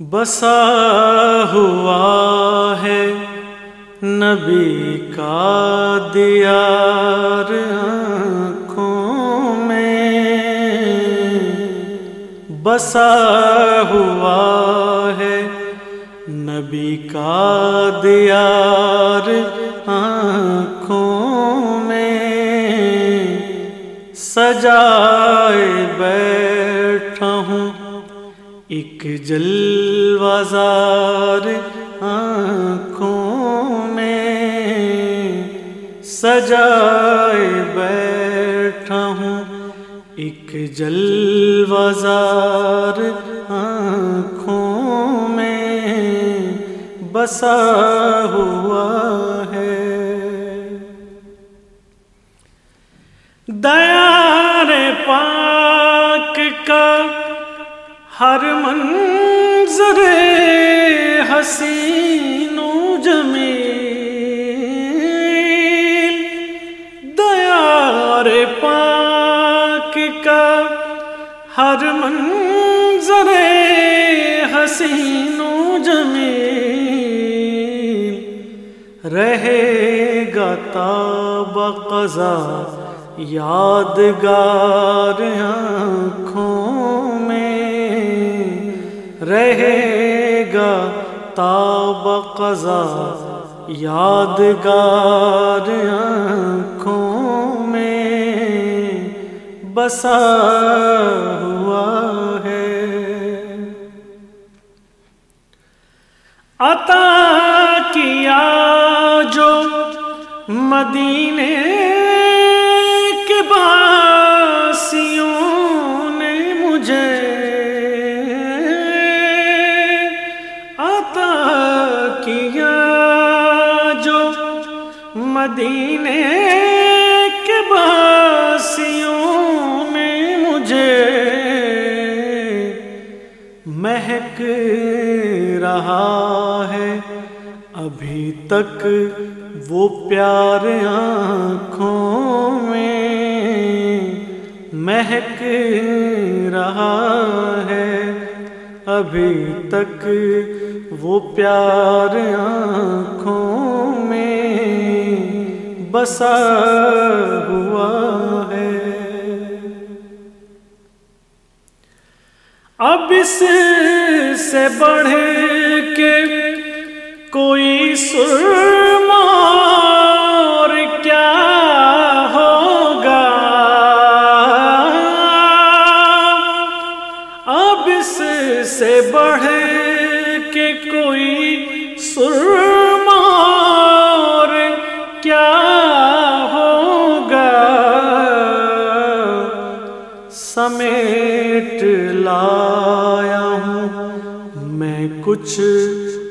بسا ہوا ہے نبی کا دیار آنکھوں میں۔ بسا ہوا ہے نبی کا دیار آنکھوں میں۔ سجائے بیٹھا ہوں ایک جلوزار آنکھوں میں سجائے بیٹھا ہوں۔ ایک جلوزار آنکھوں میں بسا ہوا ہے۔ دیار پاک کا ہر منظر حسین و جمیل دیار پاک کا ہر منظر حسین و جمیل رہے گا تاب قضا، یادگار آنکھوں رہے گا تاب قضا یادگار آنکھوں میں بسا ہوا ہے۔ عطا کیا جو مدینے مدینے کے باسیوں میں مجھے مہک رہا ہے۔ ابھی تک وہ پیار آنکھوں میں مہک رہا ہے۔ ابھی تک وہ پیار آنکھوں بسا ہوا ہے۔ اب اس سے بڑھ کے کوئی سرمار کیا ہوگا۔ اب اس سے بڑھ کے کوئی سرمار کچھ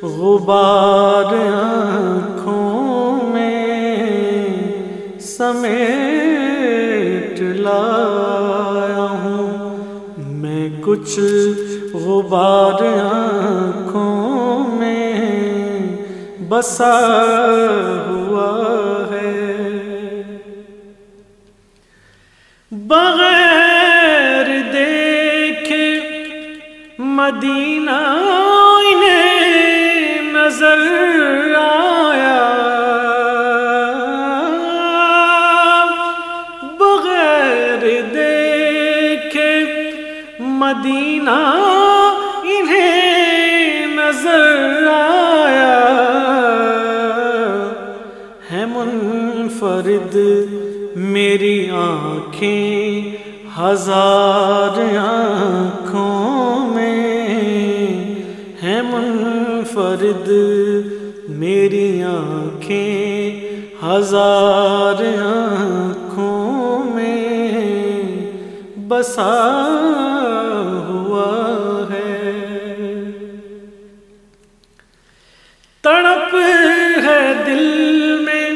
غبار آنکھوں میں سمیٹ لایا ہوں۔ میں کچھ غبار آنکھوں میں بسا ہوا ہے۔ بغیر مدینہ نظر آیا بغیر دیکھے مدینہ انہیں نظر آیا ہے منفرد میری آنکھیں ہزار آنکھوں منفرد میری آنکھیں ہزار آنکھوں میں بسا ہوا ہے۔ تڑپ ہے دل میں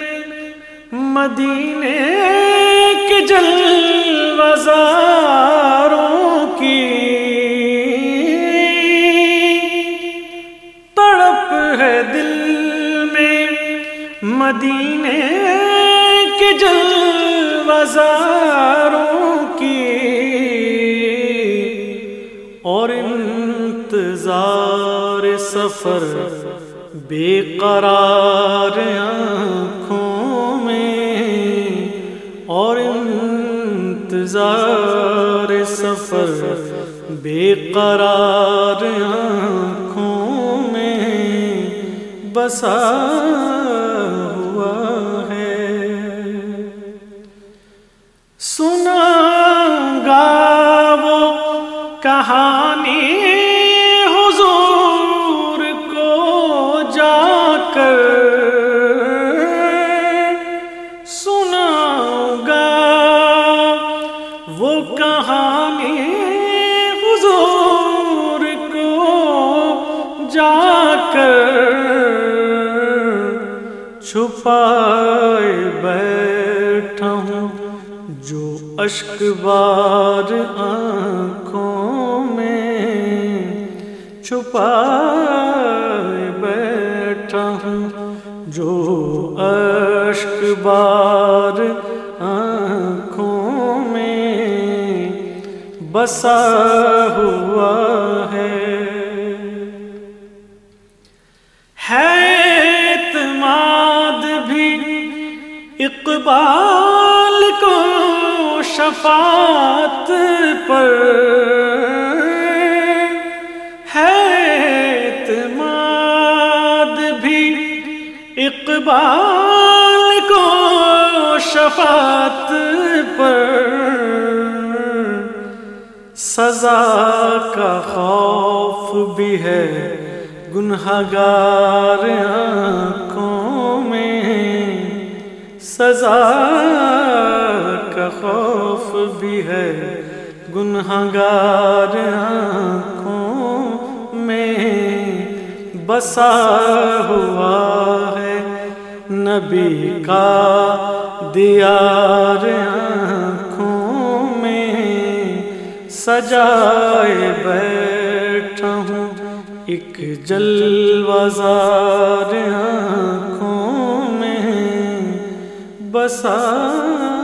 مدینے سفر بے قرار آنکھوں میں اور انتظار سفر بے قرار آنکھوں میں بسا ہوا ہے۔ سنا گا وہ کہانی چھپائے بیٹھا ہوں، جو اشک بار آنکھوں میں چھپائے بیٹھا ہوں، جو اشک بار آنکھوں میں بسا ہوا ہے۔ اقبال کو شفاعت پر ہے اعتماد بھی اقبال کو شفاعت پر سزا کا خوف بھی ہے گنہگار آنکھوں میں۔ سزا کا خوف بھی ہے۔ گنہگار آنکھوں میں بسا ہوا ہے۔ نبی کا دیار آنکھوں میں سجائے بیٹھا ہوں۔ ایک جلوزار آنکھوں بسا